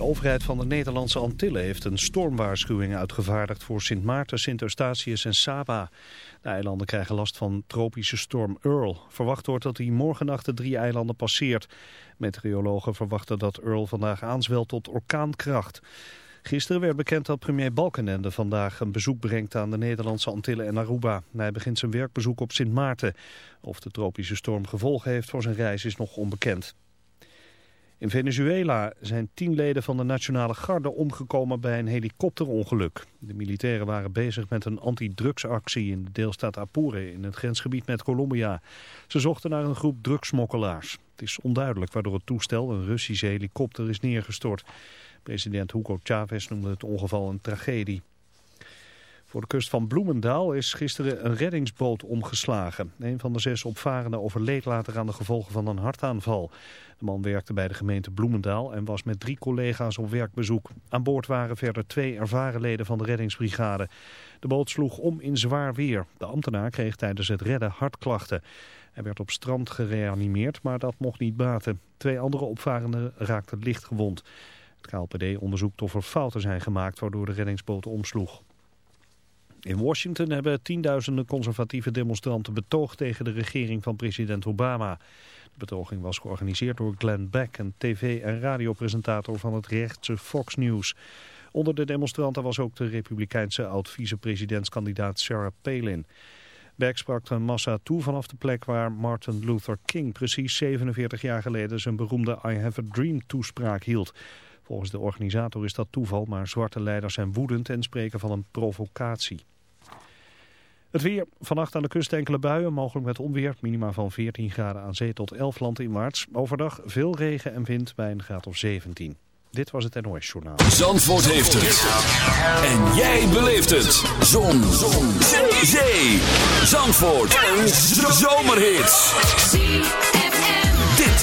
De overheid van de Nederlandse Antillen heeft een stormwaarschuwing uitgevaardigd voor Sint Maarten, Sint Eustatius en Saba. De eilanden krijgen last van tropische storm Earl. Verwacht wordt dat hij morgennacht de drie eilanden passeert. Meteorologen verwachten dat Earl vandaag aanzwelt tot orkaankracht. Gisteren werd bekend dat premier Balkenende vandaag een bezoek brengt aan de Nederlandse Antillen en Aruba. Hij begint zijn werkbezoek op Sint Maarten. Of de tropische storm gevolgen heeft voor zijn reis is nog onbekend. In Venezuela zijn tien leden van de Nationale Garde omgekomen bij een helikopterongeluk. De militairen waren bezig met een antidrugsactie in de deelstaat Apure in het grensgebied met Colombia. Ze zochten naar een groep drugsmokkelaars. Het is onduidelijk waardoor het toestel, een Russische helikopter, is neergestort. President Hugo Chavez noemde het ongeval een tragedie. Voor de kust van Bloemendaal is gisteren een reddingsboot omgeslagen. Een van de zes opvarenden overleed later aan de gevolgen van een hartaanval. De man werkte bij de gemeente Bloemendaal en was met drie collega's op werkbezoek. Aan boord waren verder twee ervaren leden van de reddingsbrigade. De boot sloeg om in zwaar weer. De ambtenaar kreeg tijdens het redden hartklachten. Hij werd op strand gereanimeerd, maar dat mocht niet baten. Twee andere opvarenden raakten licht gewond. Het KLPD onderzoekt of er fouten zijn gemaakt waardoor de reddingsboot omsloeg. In Washington hebben tienduizenden conservatieve demonstranten betoogd tegen de regering van president Obama. De betoging was georganiseerd door Glenn Beck, een tv- en radiopresentator van het rechtse Fox News. Onder de demonstranten was ook de republikeinse oud-vicepresidentskandidaat Sarah Palin. Beck sprak de massa toe vanaf de plek waar Martin Luther King precies 47 jaar geleden zijn beroemde I Have a Dream toespraak hield. Volgens de organisator is dat toeval, maar zwarte leiders zijn woedend en spreken van een provocatie. Het weer. Vannacht aan de kust enkele buien, mogelijk met onweer. Minima van 14 graden aan zee tot 11 land in maart. Overdag veel regen en wind bij een graad of 17. Dit was het NOS Journaal. Zandvoort heeft het. En jij beleeft het. Zon. Zon. Zee. Zandvoort. Een zomerhit.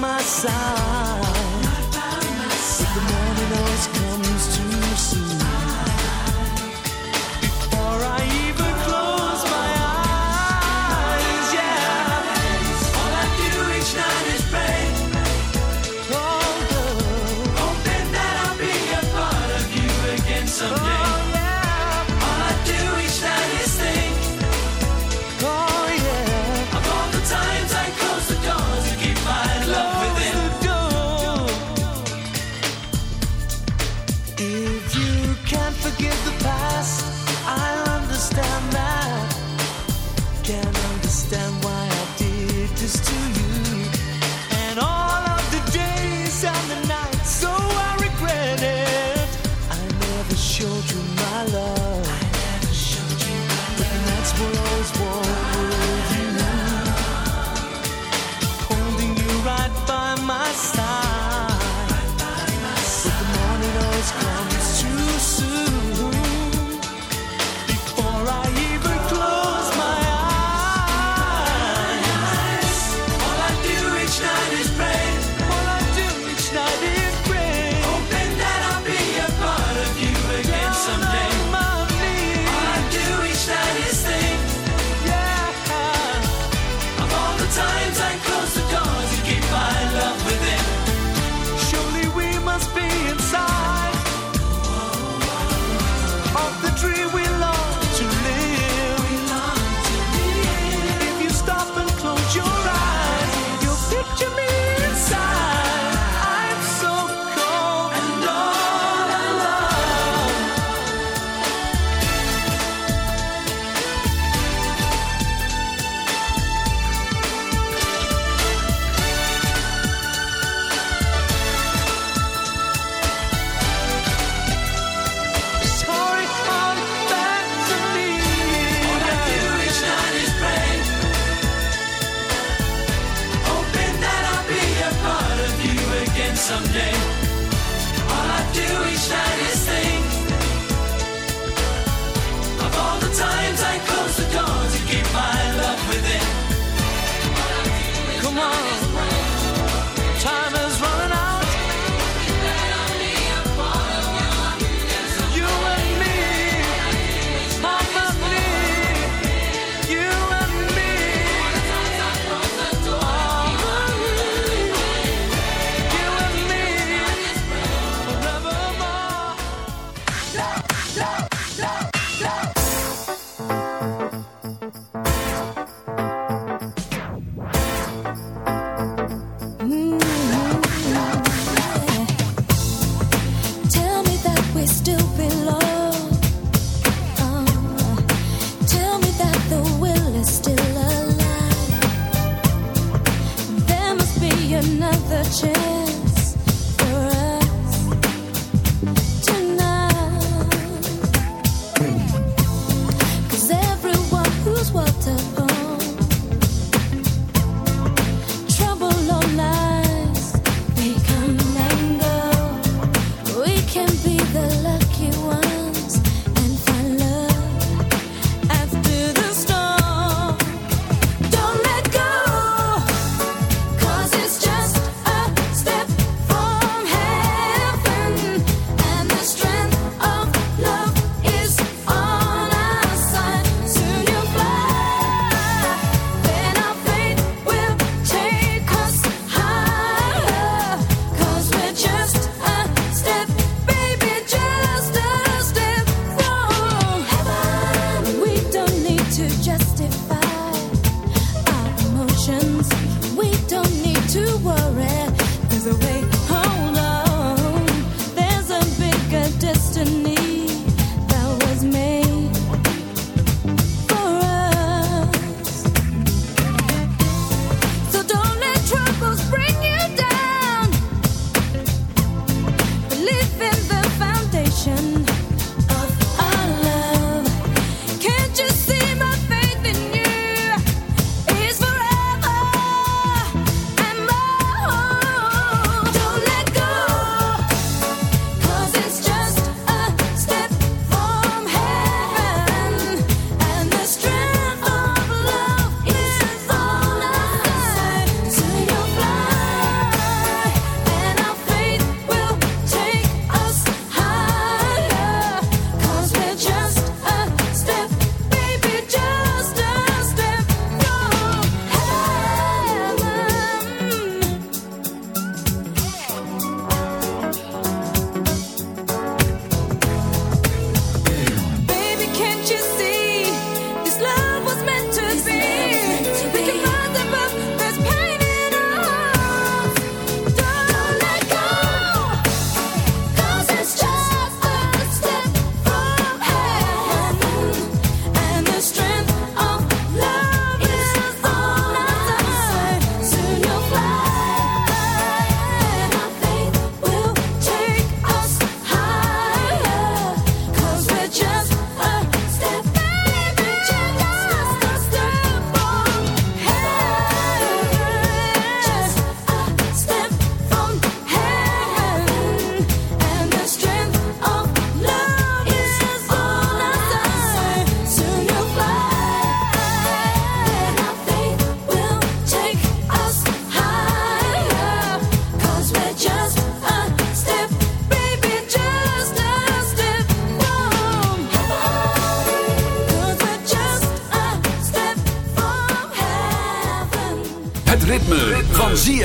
my side.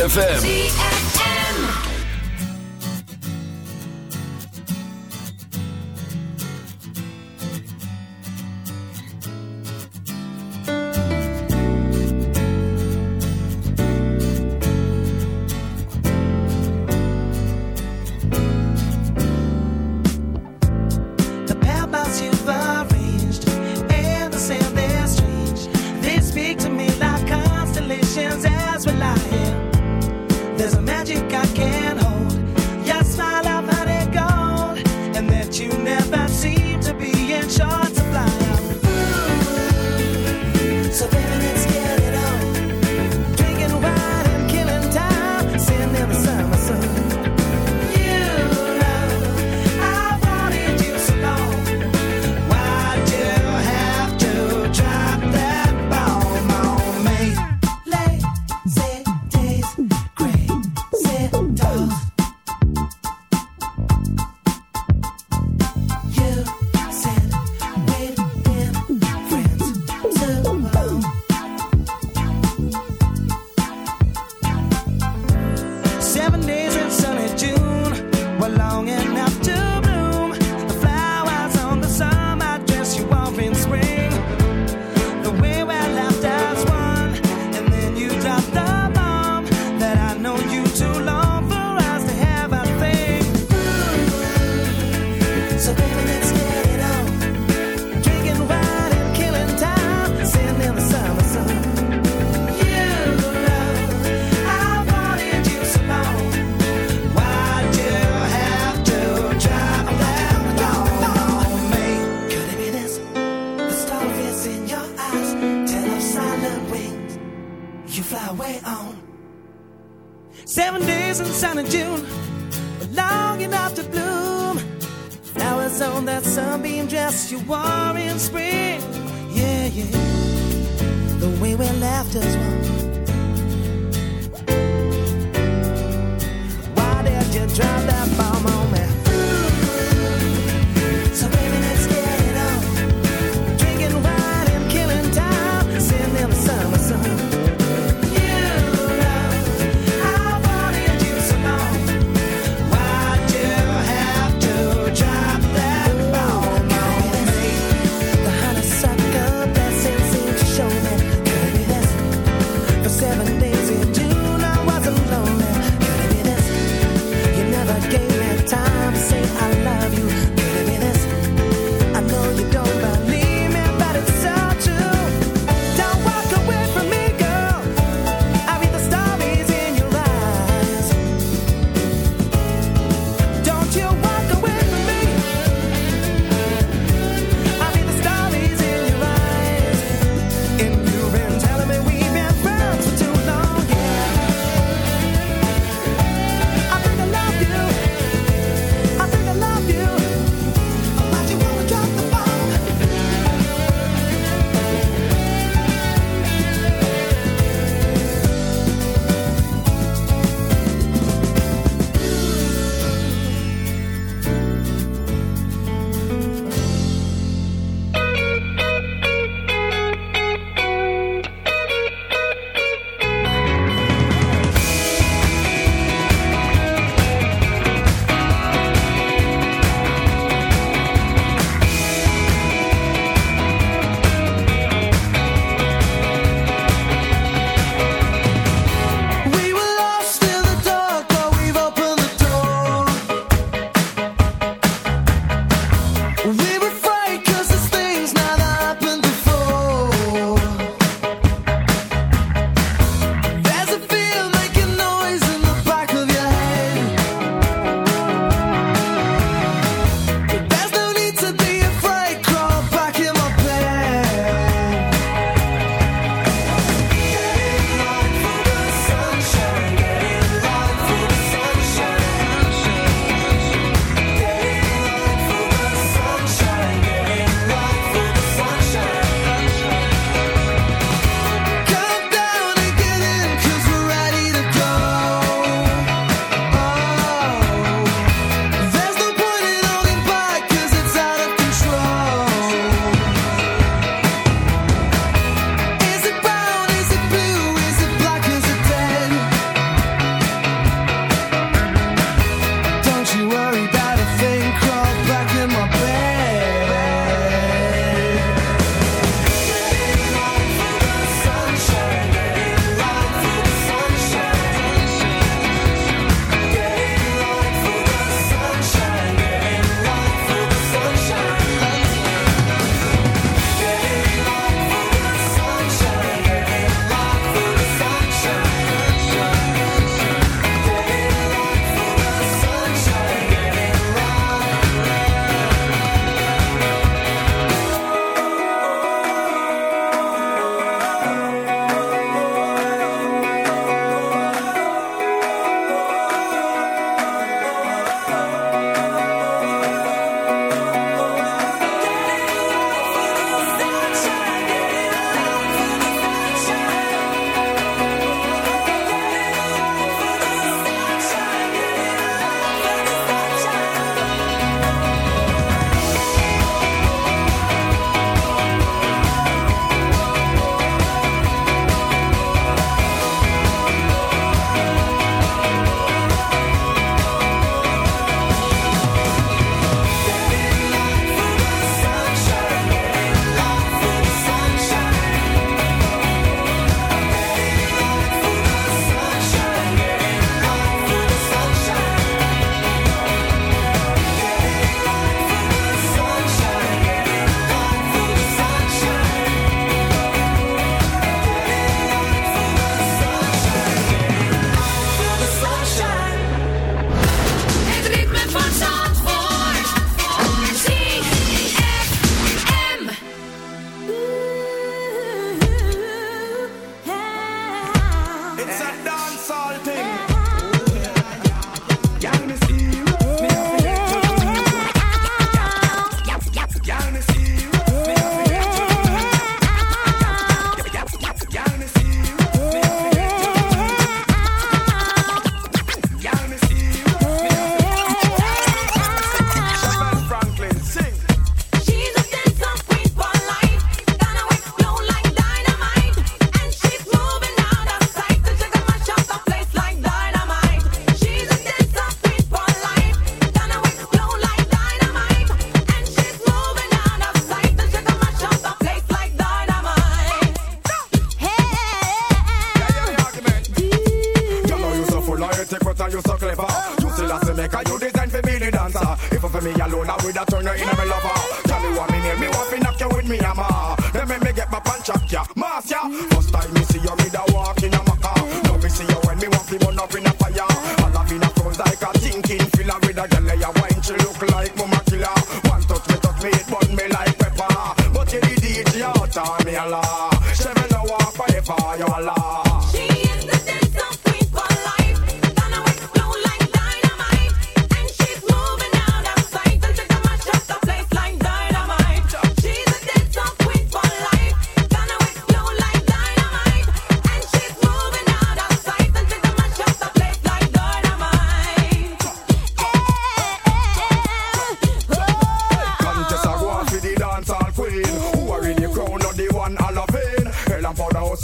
ZFM.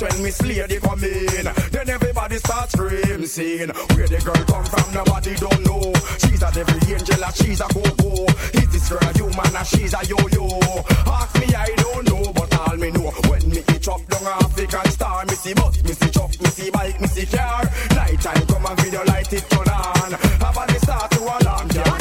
When Miss Lady come in. Then everybody starts screaming, Where the girl come from, nobody don't know. She's a devil angel, and she's a go-go. Is this girl a human, and she's a yo-yo? Ask me, I don't know, but all me know. When me eat chop down African star, me see bus, me see chop me see bike, me see car. Night time come and video light it turn on. Everybody start to alarm, yeah.